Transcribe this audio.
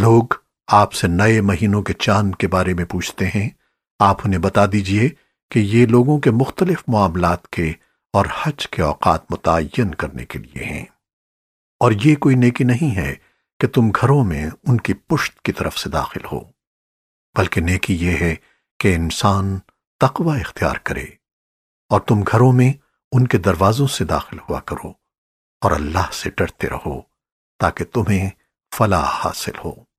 لوگ آپ سے نئے مہینوں کے چاند کے بارے میں پوچھتے ہیں۔ آپ انہیں بتا دیجیے کہ یہ لوگوں کے مختلف معاملات کے اور حج کے اوقات متعین کرنے کے لیے ہیں۔ اور یہ کوئی نیکی نہیں ہے کہ تم گھروں میں ان کی پشت کی طرف سے داخل ہو، بلکہ نیکی یہ ہے کہ انسان تقوی اختیار کرے اور تم گھروں میں ان کے دروازوں سے داخل ہوا کرو اور اللہ سے ڈرتے رہو تاکہ تمہیں فلاح حاصل ہو۔